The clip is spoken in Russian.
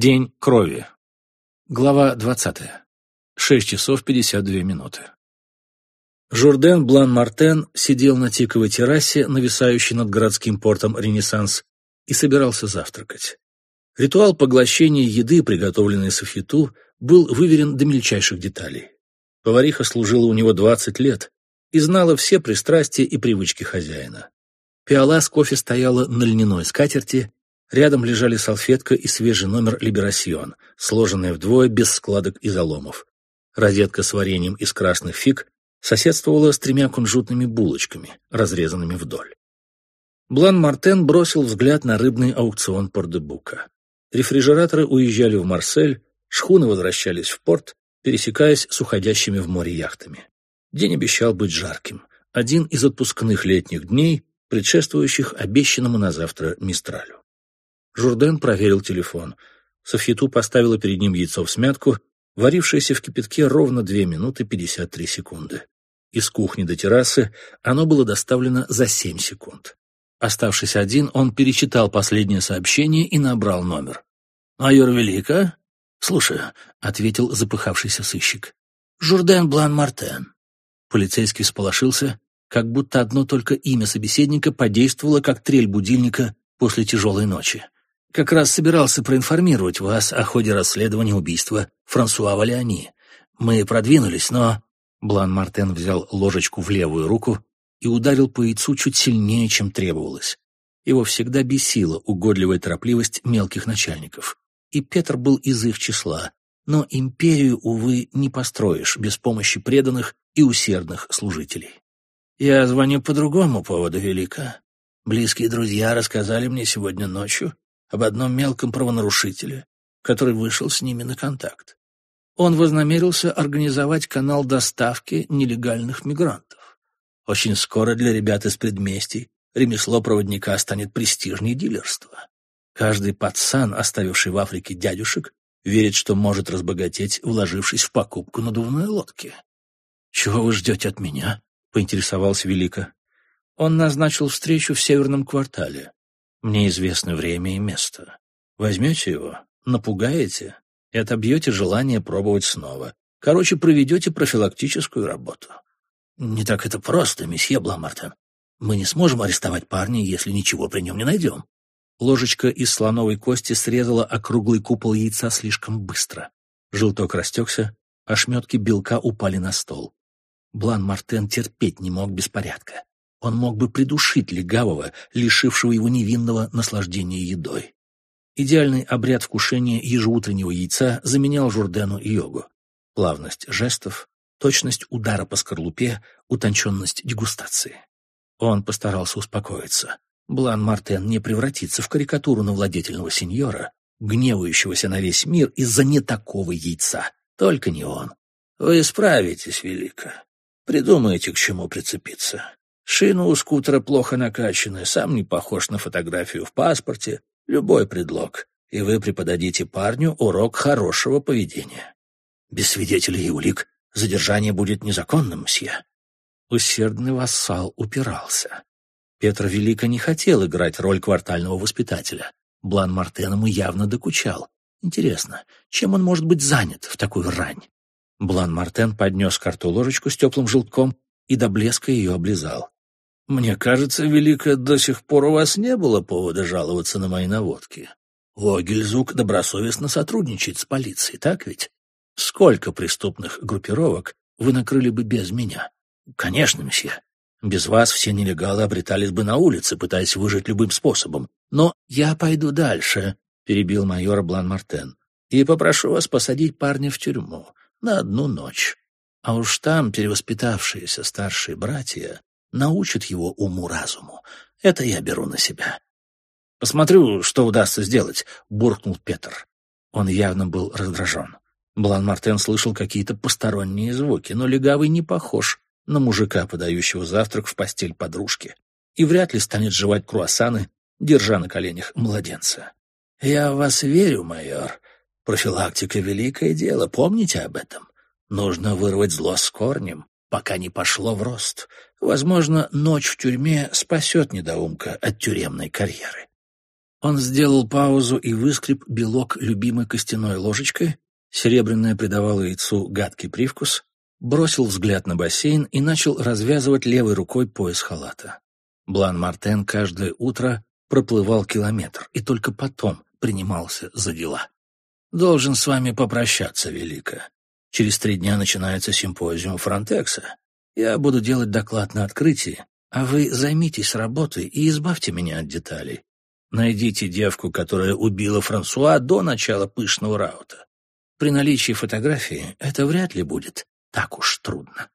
День крови. Глава 20. 6 часов 52 минуты. Журден Блан-Мартен сидел на тиковой террасе, нависающей над городским портом «Ренессанс», и собирался завтракать. Ритуал поглощения еды, приготовленной софьету, был выверен до мельчайших деталей. Повариха служила у него 20 лет и знала все пристрастия и привычки хозяина. Пиала с кофе стояла на льняной скатерти, Рядом лежали салфетка и свежий номер «Либерасьон», сложенная вдвое без складок и заломов. Розетка с вареньем из красных фиг соседствовала с тремя кунжутными булочками, разрезанными вдоль. Блан-Мартен бросил взгляд на рыбный аукцион Пордебука. Рефрижераторы уезжали в Марсель, шхуны возвращались в порт, пересекаясь с уходящими в море яхтами. День обещал быть жарким. Один из отпускных летних дней, предшествующих обещанному на завтра Мистралю. Журден проверил телефон. Софьету поставила перед ним яйцо в смятку, варившееся в кипятке ровно 2 минуты 53 секунды. Из кухни до террасы оно было доставлено за 7 секунд. Оставшись один, он перечитал последнее сообщение и набрал номер. «Майор Велика?» «Слушаю», — ответил запыхавшийся сыщик. «Журден Блан-Мартен». Полицейский всполошился, как будто одно только имя собеседника подействовало, как трель будильника после тяжелой ночи. Как раз собирался проинформировать вас о ходе расследования убийства Франсуа Валиани. Мы продвинулись, но...» Блан Мартен взял ложечку в левую руку и ударил по яйцу чуть сильнее, чем требовалось. Его всегда бесила угодливая торопливость мелких начальников. И Петр был из их числа. Но империю, увы, не построишь без помощи преданных и усердных служителей. «Я звоню по другому поводу, Велика. Близкие друзья рассказали мне сегодня ночью, об одном мелком правонарушителе, который вышел с ними на контакт. Он вознамерился организовать канал доставки нелегальных мигрантов. Очень скоро для ребят из предместий ремесло проводника станет престижнее дилерства. Каждый пацан, оставивший в Африке дядюшек, верит, что может разбогатеть, вложившись в покупку надувной лодки. «Чего вы ждете от меня?» — поинтересовался Велика. Он назначил встречу в северном квартале. Мне известно время и место. Возьмете его, напугаете и отобьете желание пробовать снова. Короче, проведете профилактическую работу. Не так это просто, месье Бламартен. Мы не сможем арестовать парня, если ничего при нем не найдем. Ложечка из слоновой кости срезала округлый купол яйца слишком быстро. Желток растекся, ошметки белка упали на стол. Блан Мартен терпеть не мог беспорядка. Он мог бы придушить легавого, лишившего его невинного наслаждения едой. Идеальный обряд вкушения ежеутреннего яйца заменял Журдену йогу. Плавность жестов, точность удара по скорлупе, утонченность дегустации. Он постарался успокоиться. Блан Мартен не превратится в карикатуру на владетельного сеньора, гневающегося на весь мир из-за не такого яйца. Только не он. Вы справитесь, Велика. Придумайте, к чему прицепиться. Шина у скутера плохо накачаны, сам не похож на фотографию в паспорте. Любой предлог, и вы преподадите парню урок хорошего поведения. Без свидетелей и улик задержание будет незаконным, мсье. Усердный вассал упирался. Петр Велико не хотел играть роль квартального воспитателя. Блан Мартен ему явно докучал. Интересно, чем он может быть занят в такую рань? Блан Мартен поднес карту ложечку с теплым желтком и до блеска ее облизал. Мне кажется, Великая, до сих пор у вас не было повода жаловаться на мои наводки. Вогельзук добросовестно сотрудничает с полицией, так ведь? Сколько преступных группировок вы накрыли бы без меня? Конечно, месье. Без вас все нелегалы обретались бы на улице, пытаясь выжить любым способом. Но я пойду дальше, — перебил майор Блан-Мартен, — и попрошу вас посадить парня в тюрьму на одну ночь. А уж там перевоспитавшиеся старшие братья научат его уму-разуму. Это я беру на себя. «Посмотрю, что удастся сделать», — буркнул Петр. Он явно был раздражен. Блан-Мартен слышал какие-то посторонние звуки, но легавый не похож на мужика, подающего завтрак в постель подружки, и вряд ли станет жевать круассаны, держа на коленях младенца. «Я в вас верю, майор. Профилактика — великое дело, помните об этом? Нужно вырвать зло с корнем, пока не пошло в рост. Возможно, ночь в тюрьме спасет недоумка от тюремной карьеры. Он сделал паузу и выскреб белок любимой костяной ложечкой, серебряная придавала яйцу гадкий привкус, бросил взгляд на бассейн и начал развязывать левой рукой пояс халата. Блан Мартен каждое утро проплывал километр и только потом принимался за дела. «Должен с вами попрощаться, Велика. Через три дня начинается симпозиум Фронтекса. Я буду делать доклад на открытии, а вы займитесь работой и избавьте меня от деталей. Найдите девку, которая убила Франсуа до начала пышного раута. При наличии фотографии это вряд ли будет так уж трудно.